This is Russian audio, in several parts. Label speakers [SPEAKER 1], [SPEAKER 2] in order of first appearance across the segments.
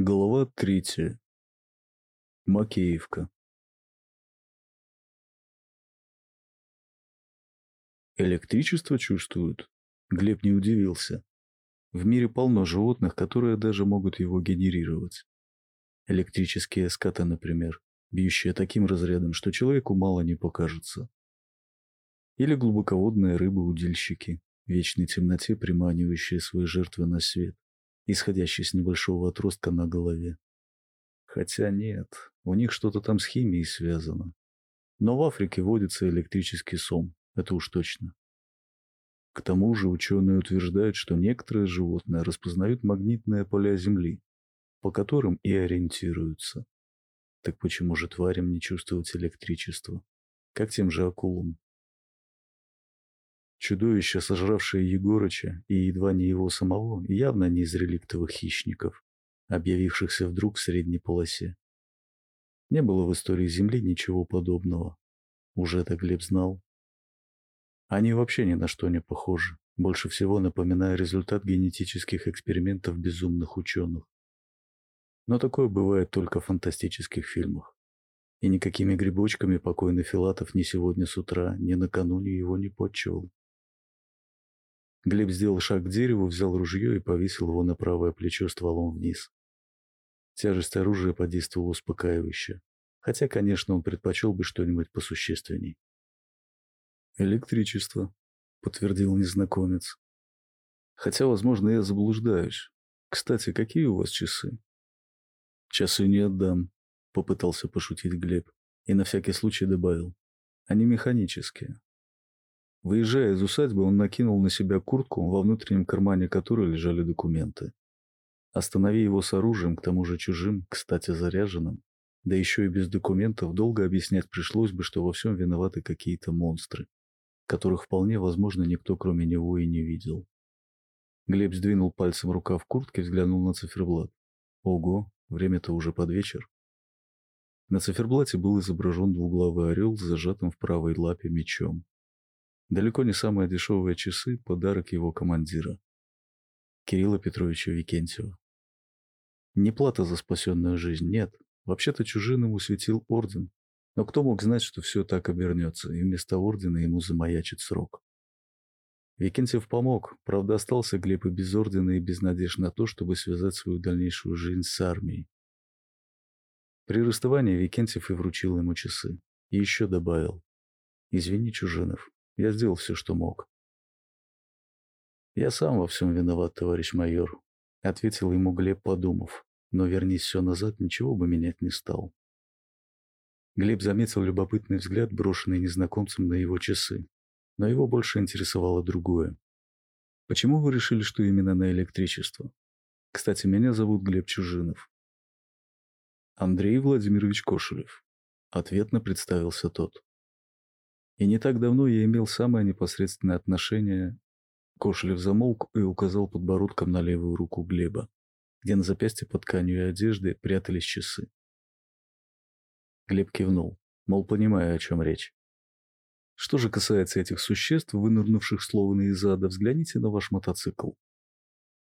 [SPEAKER 1] Глава третья. Макеевка. Электричество чувствуют? Глеб не удивился. В мире полно животных, которые даже могут его генерировать. Электрические скаты, например, бьющие таким разрядом, что человеку мало не покажется. Или глубоководные рыбы-удильщики, в вечной темноте приманивающие свои жертвы на свет исходящий с небольшого отростка на голове. Хотя нет, у них что-то там с химией связано. Но в Африке водится электрический сом, это уж точно. К тому же ученые утверждают, что некоторые животные распознают магнитные поля Земли, по которым и ориентируются. Так почему же тварям не чувствовать электричество? Как тем же акулам? Чудовища, сожравшие Егорыча и едва не его самого, явно не из реликтовых хищников, объявившихся вдруг в средней полосе. Не было в истории Земли ничего подобного. Уже это Глеб знал. Они вообще ни на что не похожи, больше всего напоминая результат генетических экспериментов безумных ученых. Но такое бывает только в фантастических фильмах. И никакими грибочками покойный Филатов ни сегодня с утра, ни накануне его не подчевал. Глеб сделал шаг к дереву, взял ружье и повесил его на правое плечо стволом вниз. Тяжесть оружия подействовала успокаивающе. Хотя, конечно, он предпочел бы что-нибудь посущественней. «Электричество», — подтвердил незнакомец. «Хотя, возможно, я заблуждаюсь. Кстати, какие у вас часы?» «Часы не отдам», — попытался пошутить Глеб и на всякий случай добавил. «Они механические. Выезжая из усадьбы, он накинул на себя куртку, во внутреннем кармане которой лежали документы. Останови его с оружием, к тому же чужим, кстати, заряженным, да еще и без документов, долго объяснять пришлось бы, что во всем виноваты какие-то монстры, которых вполне возможно никто кроме него и не видел. Глеб сдвинул пальцем рука в куртке, взглянул на циферблат. Ого, время-то уже под вечер. На циферблате был изображен двуглавый орел с зажатым в правой лапе мечом. Далеко не самые дешевые часы – подарок его командира. Кирилла Петровича Викентьева. Не плата за спасенную жизнь, нет. Вообще-то чужим усветил орден. Но кто мог знать, что все так обернется, и вместо ордена ему замаячит срок. Викентьев помог, правда остался Глеб и без ордена, и без надежд на то, чтобы связать свою дальнейшую жизнь с армией. При расставании Викентьев и вручил ему часы. И еще добавил. «Извини, Чужинов, я сделал все, что мог. «Я сам во всем виноват, товарищ майор», — ответил ему Глеб, подумав. «Но вернись все назад, ничего бы менять не стал». Глеб заметил любопытный взгляд, брошенный незнакомцем на его часы. Но его больше интересовало другое. «Почему вы решили, что именно на электричество? Кстати, меня зовут Глеб Чужинов». «Андрей Владимирович Кошелев», — ответно представился тот. И не так давно я имел самое непосредственное отношение. Кошелев замолк и указал подбородком на левую руку Глеба, где на запястье под тканью одежды прятались часы. Глеб кивнул, мол, понимая, о чем речь. Что же касается этих существ, вынырнувших словно из ада, взгляните на ваш мотоцикл.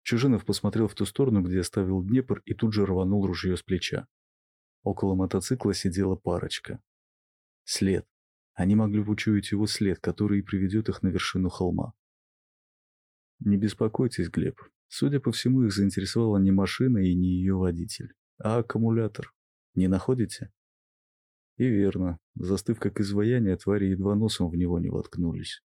[SPEAKER 1] Чужинов посмотрел в ту сторону, где оставил Днепр, и тут же рванул ружье с плеча. Около мотоцикла сидела парочка. След. Они могли учуять его след, который и приведет их на вершину холма. Не беспокойтесь, Глеб. Судя по всему, их заинтересовала не машина и не ее водитель, а аккумулятор. Не находите? И верно. Застыв как изваяние, твари едва носом в него не воткнулись.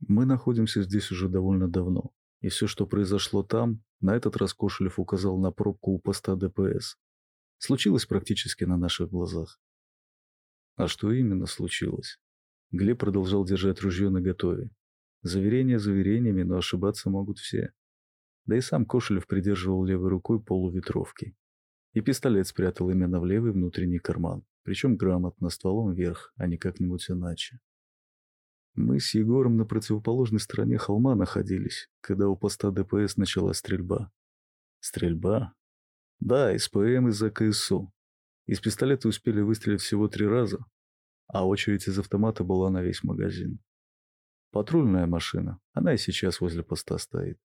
[SPEAKER 1] Мы находимся здесь уже довольно давно, и все, что произошло там, на этот раз Кошелев указал на пробку у поста ДПС. Случилось практически на наших глазах. А что именно случилось? Глеб продолжал держать ружье наготове. Заверения заверениями, но ошибаться могут все. Да и сам Кошелев придерживал левой рукой полуветровки. И пистолет спрятал именно в левый внутренний карман, причем грамотно, стволом вверх, а не как-нибудь иначе. Мы с Егором на противоположной стороне холма находились, когда у поста ДПС началась стрельба. Стрельба? Да, из ПМ из-за КСУ. Из пистолета успели выстрелить всего три раза, а очередь из автомата была на весь магазин. Патрульная машина, она и сейчас возле поста стоит.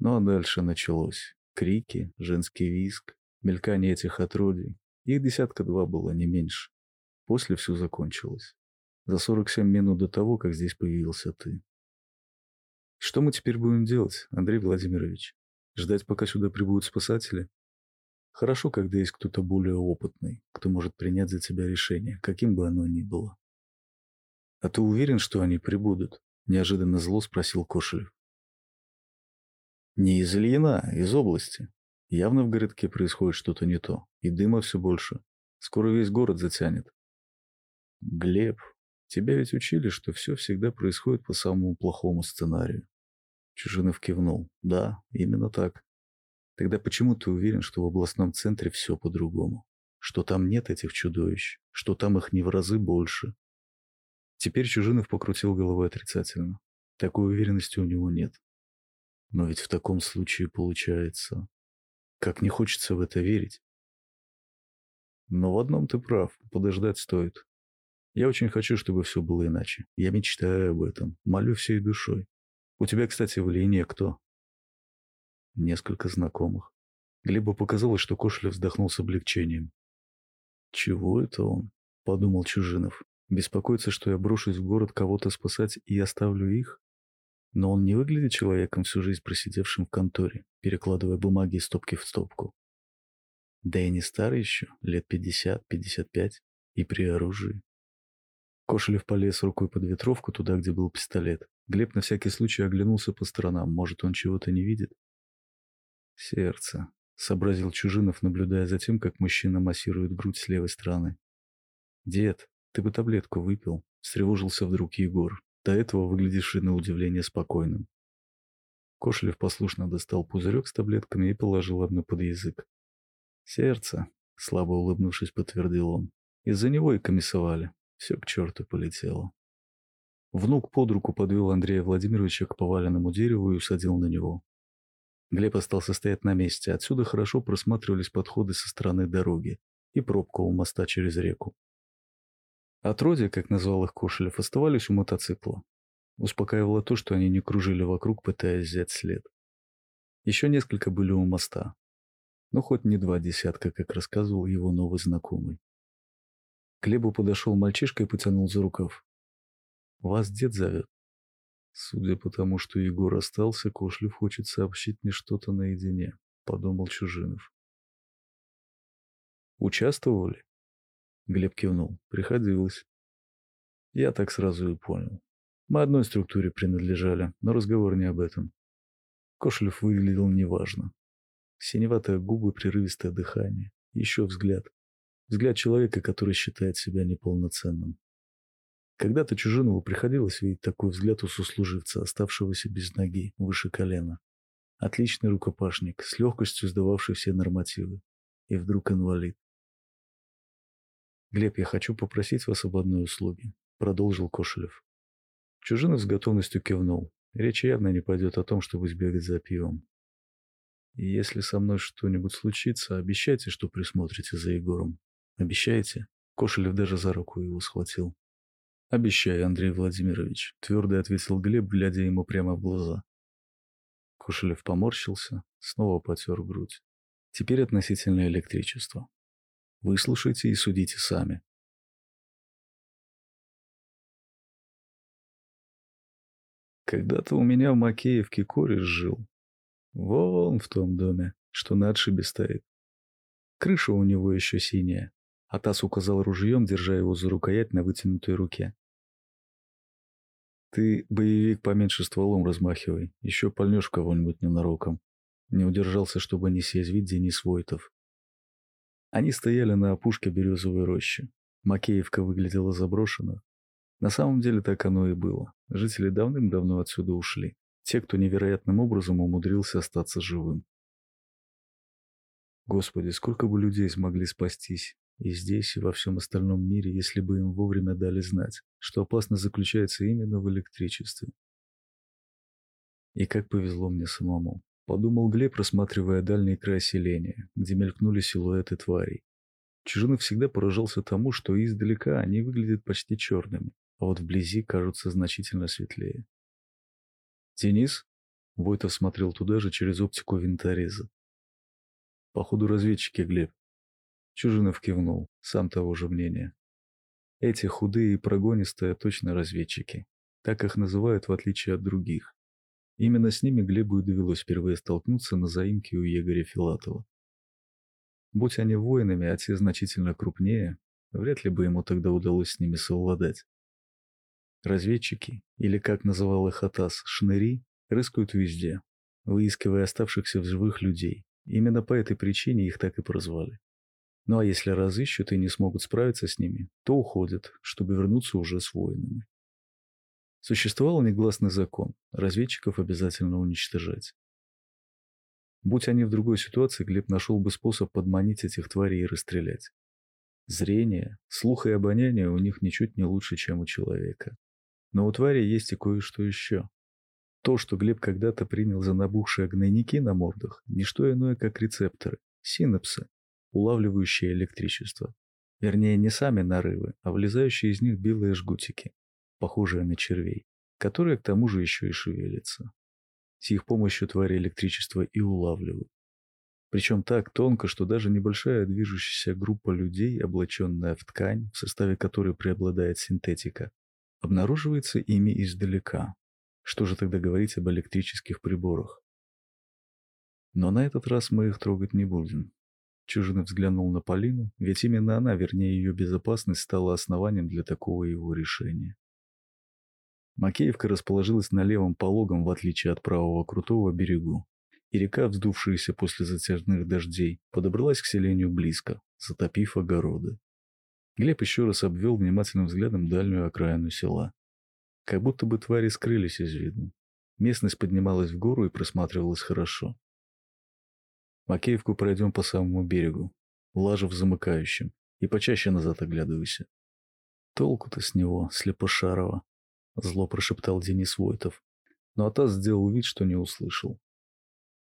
[SPEAKER 1] Ну а дальше началось. Крики, женский визг, мелькание этих отродий. Их десятка два было, не меньше. После все закончилось. За 47 минут до того, как здесь появился ты. Что мы теперь будем делать, Андрей Владимирович? Ждать, пока сюда прибудут спасатели? Хорошо, когда есть кто-то более опытный, кто может принять за тебя решение, каким бы оно ни было. А ты уверен, что они прибудут? Неожиданно зло спросил Кошелев. Не из Ильина, а из области. Явно в городке происходит что-то не то, и дыма все больше. Скоро весь город затянет. Глеб, тебя ведь учили, что все всегда происходит по самому плохому сценарию. Чужинов кивнул. Да, именно так. Тогда почему ты уверен, что в областном центре все по-другому? Что там нет этих чудовищ? Что там их не в разы больше? Теперь Чужинов покрутил головой отрицательно. Такой уверенности у него нет. Но ведь в таком случае получается... Как не хочется в это верить. Но в одном ты прав, подождать стоит. Я очень хочу, чтобы все было иначе. Я мечтаю об этом, молю всей душой. У тебя, кстати, в линии кто? Несколько знакомых. Глебу показалось, что Кошелев вздохнул с облегчением. «Чего это он?» — подумал Чужинов. «Беспокоится, что я брошусь в город кого-то спасать и оставлю их?» Но он не выглядит человеком, всю жизнь просидевшим в конторе, перекладывая бумаги из стопки в стопку. Да и не старый еще, лет пятьдесят, пятьдесят пять, и при оружии. Кошелев полез рукой под ветровку, туда, где был пистолет. Глеб на всякий случай оглянулся по сторонам, может, он чего-то не видит. Сердце, сообразил Чужинов, наблюдая за тем, как мужчина массирует грудь с левой стороны. Дед, ты бы таблетку выпил, встревожился вдруг Егор, до этого выглядевший на удивление спокойным. Кошелев послушно достал пузырек с таблетками и положил одну под язык. «Сердце», — слабо улыбнувшись, подтвердил он. «Из-за него и комиссовали. Все к черту полетело». Внук под руку подвел Андрея Владимировича к поваленному дереву и усадил на него. Глеб остался стоять на месте. Отсюда хорошо просматривались подходы со стороны дороги и пробка у моста через реку. Отродья, как назвал их Кошелев, оставались у мотоцикла. Успокаивало то, что они не кружили вокруг, пытаясь взять след. Еще несколько были у моста. Но хоть не два десятка, как рассказывал его новый знакомый. К Глебу подошел мальчишка и потянул за рукав. «Вас дед зовет». Судя по тому, что Егор остался, Кошлев хочет сообщить мне что-то наедине, подумал Чужинов. Участвовали? Глеб кивнул. Приходилось. Я так сразу и понял. Мы одной структуре принадлежали, но разговор не об этом. Кошлев выглядел неважно. Синеватые губы, прерывистое дыхание. Еще взгляд. Взгляд человека, который считает себя неполноценным. Когда-то Чужинову приходилось видеть такой взгляд у сослуживца, оставшегося без ноги, выше колена. Отличный рукопашник, с легкостью сдававший все нормативы. И вдруг инвалид. «Глеб, я хочу попросить вас об одной услуге», — продолжил Кошелев. Чужинов с готовностью кивнул. Речь явно не пойдет о том, чтобы сбегать за пивом. Если со мной что-нибудь случится, обещайте, что присмотрите за Егором. Обещаете? Кошелев даже за руку его схватил. «Обещаю, Андрей Владимирович», — твердо ответил Глеб, глядя ему прямо в глаза. Кушелев поморщился, снова потер грудь. Теперь относительно электричества. Выслушайте и судите сами. Когда-то у меня в Макеевке кореш жил. Вон в том доме, что на отшибе стоит. Крыша у него еще синяя. Атас указал ружьем, держа его за рукоять на вытянутой руке. «Ты, боевик, поменьше стволом размахивай, еще пальнешь кого-нибудь ненароком». Не удержался, чтобы не съязвить Денис Войтов. Они стояли на опушке березовой рощи. Макеевка выглядела заброшенно. На самом деле так оно и было. Жители давным-давно отсюда ушли. Те, кто невероятным образом умудрился остаться живым. Господи, сколько бы людей смогли спастись, и здесь, и во всем остальном мире, если бы им вовремя дали знать, что опасность заключается именно в электричестве. И как повезло мне самому. Подумал Глеб, рассматривая дальний край селения, где мелькнули силуэты тварей. Чужинов всегда поражался тому, что издалека они выглядят почти черными, а вот вблизи кажутся значительно светлее. «Денис?» Войтов смотрел туда же через оптику винтореза. Походу, разведчики, Глеб. Чужинов кивнул, сам того же мнения. Эти худые и прогонистые точно разведчики. Так их называют в отличие от других. Именно с ними Глебу и довелось впервые столкнуться на заимке у егоря Филатова. Будь они воинами, а те значительно крупнее, вряд ли бы ему тогда удалось с ними совладать. Разведчики, или как называл их Атас, шныри, рыскают везде, выискивая оставшихся в живых людей. Именно по этой причине их так и прозвали. Ну а если разыщут и не смогут справиться с ними, то уходят, чтобы вернуться уже с воинами. Существовал негласный закон – разведчиков обязательно уничтожать. Будь они в другой ситуации, Глеб нашел бы способ подманить этих тварей и расстрелять. Зрение, слух и обоняние у них ничуть не лучше, чем у человека. Но у твари есть и кое-что еще. То, что Глеб когда-то принял за набухшие гнойники на мордах, не что иное, как рецепторы, синапсы, улавливающие электричество. Вернее, не сами нарывы, а влезающие из них белые жгутики похожие на червей, которые к тому же еще и шевелятся. С их помощью твари электричество и улавливают. Причем так тонко, что даже небольшая движущаяся группа людей, облаченная в ткань, в составе которой преобладает синтетика, обнаруживается ими издалека. Что же тогда говорить об электрических приборах? Но на этот раз мы их трогать не будем. Чужинов взглянул на Полину, ведь именно она, вернее ее безопасность, стала основанием для такого его решения. Макеевка расположилась на левом пологом, в отличие от правого крутого берегу, и река, вздувшаяся после затяжных дождей, подобралась к селению близко, затопив огороды. Глеб еще раз обвел внимательным взглядом дальнюю окраину села. Как будто бы твари скрылись из виду. Местность поднималась в гору и просматривалась хорошо. Макеевку пройдем по самому берегу, лажев замыкающим, и почаще назад оглядывайся. Толку-то с него, слепошарова. Зло прошептал Денис Войтов. Но Атас сделал вид, что не услышал.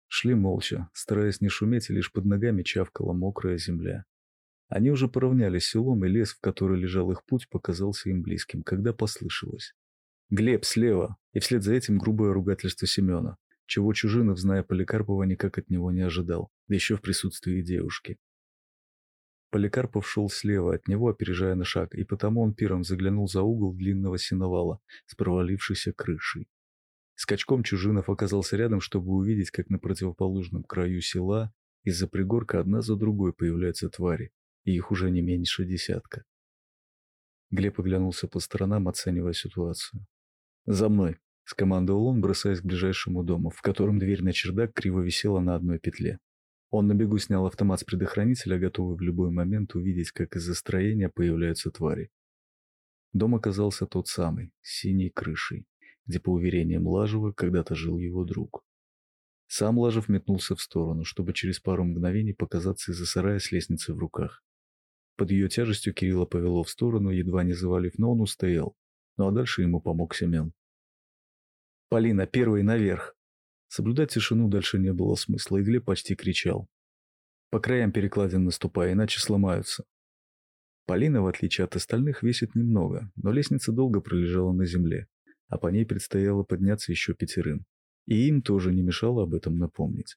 [SPEAKER 1] Шли молча, стараясь не шуметь, и лишь под ногами чавкала мокрая земля. Они уже поравнялись селом, и лес, в который лежал их путь, показался им близким, когда послышалось. «Глеб, слева!» И вслед за этим грубое ругательство Семена, чего Чужинов, зная Поликарпова, никак от него не ожидал, да еще в присутствии девушки. Поликарпов шел слева от него, опережая на шаг, и потому он первым заглянул за угол длинного сеновала с провалившейся крышей. Скачком Чужинов оказался рядом, чтобы увидеть, как на противоположном краю села из-за пригорка одна за другой появляются твари, и их уже не меньше десятка. Глеб оглянулся по сторонам, оценивая ситуацию. «За мной!» — скомандовал он, бросаясь к ближайшему дому, в котором дверь на чердак криво висела на одной петле. Он на бегу снял автомат с предохранителя, готовый в любой момент увидеть, как из-за строения появляются твари. Дом оказался тот самый, с синей крышей, где, по уверениям Лажева, когда-то жил его друг. Сам Лажев метнулся в сторону, чтобы через пару мгновений показаться из-за сарая с лестницей в руках. Под ее тяжестью Кирилла повело в сторону, едва не завалив, но он устоял. Ну а дальше ему помог Семен. «Полина, первый наверх!» Соблюдать тишину дальше не было смысла, и Глеб почти кричал. По краям перекладин наступая, иначе сломаются. Полина, в отличие от остальных, весит немного, но лестница долго пролежала на земле, а по ней предстояло подняться еще пятерым. И им тоже не мешало об этом напомнить.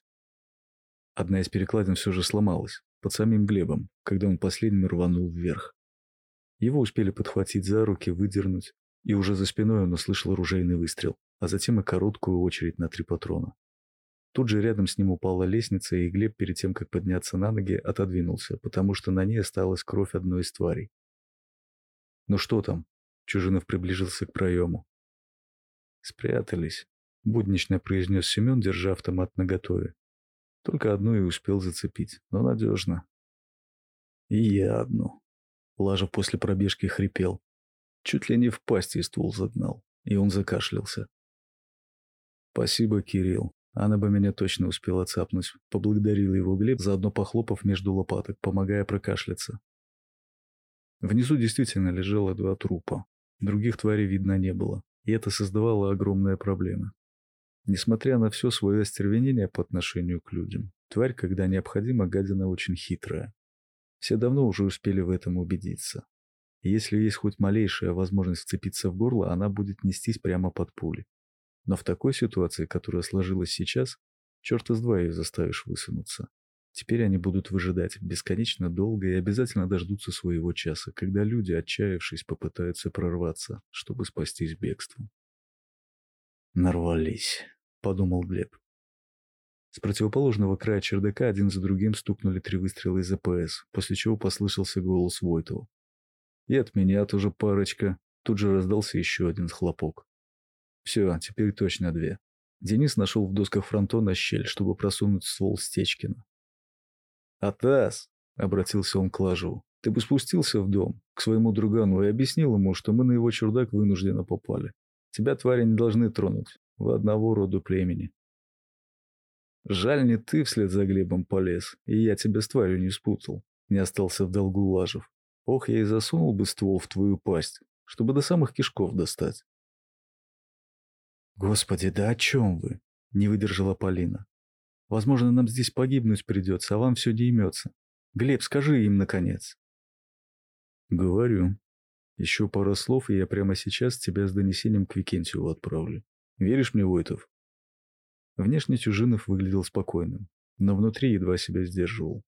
[SPEAKER 1] Одна из перекладин все же сломалась, под самим Глебом, когда он последним рванул вверх. Его успели подхватить за руки, выдернуть, и уже за спиной он услышал оружейный выстрел а затем и короткую очередь на три патрона. Тут же рядом с ним упала лестница, и Глеб перед тем, как подняться на ноги, отодвинулся, потому что на ней осталась кровь одной из тварей. «Ну что там?» Чужинов приближился к проему. «Спрятались», — буднично произнес Семен, держа автомат наготове. Только одну и успел зацепить, но надежно. «И я одну», — Лажев после пробежки хрипел. Чуть ли не в пасти ствол загнал, и он закашлялся. «Спасибо, Кирилл. Она бы меня точно успела цапнуть», — поблагодарил его Глеб, заодно похлопав между лопаток, помогая прокашляться. Внизу действительно лежало два трупа. Других тварей видно не было, и это создавало огромные проблемы. Несмотря на все свое остервенение по отношению к людям, тварь, когда необходимо, гадина очень хитрая. Все давно уже успели в этом убедиться. Если есть хоть малейшая возможность вцепиться в горло, она будет нестись прямо под пули. Но в такой ситуации, которая сложилась сейчас, черт из два ее заставишь высунуться. Теперь они будут выжидать бесконечно долго и обязательно дождутся своего часа, когда люди, отчаявшись, попытаются прорваться, чтобы спастись бегством. «Нарвались», — подумал Глеб. С противоположного края чердака один за другим стукнули три выстрела из АПС, после чего послышался голос Войтова. «И от меня тоже парочка». Тут же раздался еще один хлопок. «Все, теперь точно две». Денис нашел в досках фронтона щель, чтобы просунуть ствол Стечкина. «Атас!» — обратился он к Лажеву. «Ты бы спустился в дом, к своему другану, и объяснил ему, что мы на его чердак вынужденно попали. Тебя, твари, не должны тронуть. В одного роду племени. Жаль, не ты вслед за Глебом полез, и я тебя с тварью не спутал. Не остался в долгу Лажев. Ох, я и засунул бы ствол в твою пасть, чтобы до самых кишков достать. Господи, да о чем вы? Не выдержала Полина. Возможно, нам здесь погибнуть придется, а вам все не имется. Глеб, скажи им, наконец. Говорю. Еще пара слов, и я прямо сейчас тебя с донесением к Викентьеву отправлю. Веришь мне, Войтов? Внешне Чужинов выглядел спокойным, но внутри едва себя сдерживал.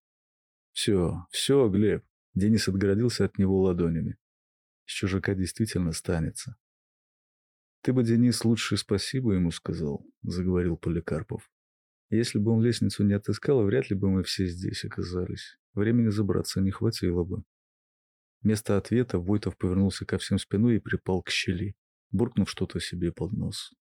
[SPEAKER 1] «Все, все, Глеб!» Денис отгородился от него ладонями. С чужака действительно станется. «Ты бы, Денис, лучше спасибо ему сказал», — заговорил Поликарпов. «Если бы он лестницу не отыскал, вряд ли бы мы все здесь оказались. Времени забраться не хватило бы». Вместо ответа Войтов повернулся ко всем спиной и припал к щели, буркнув что-то себе под нос.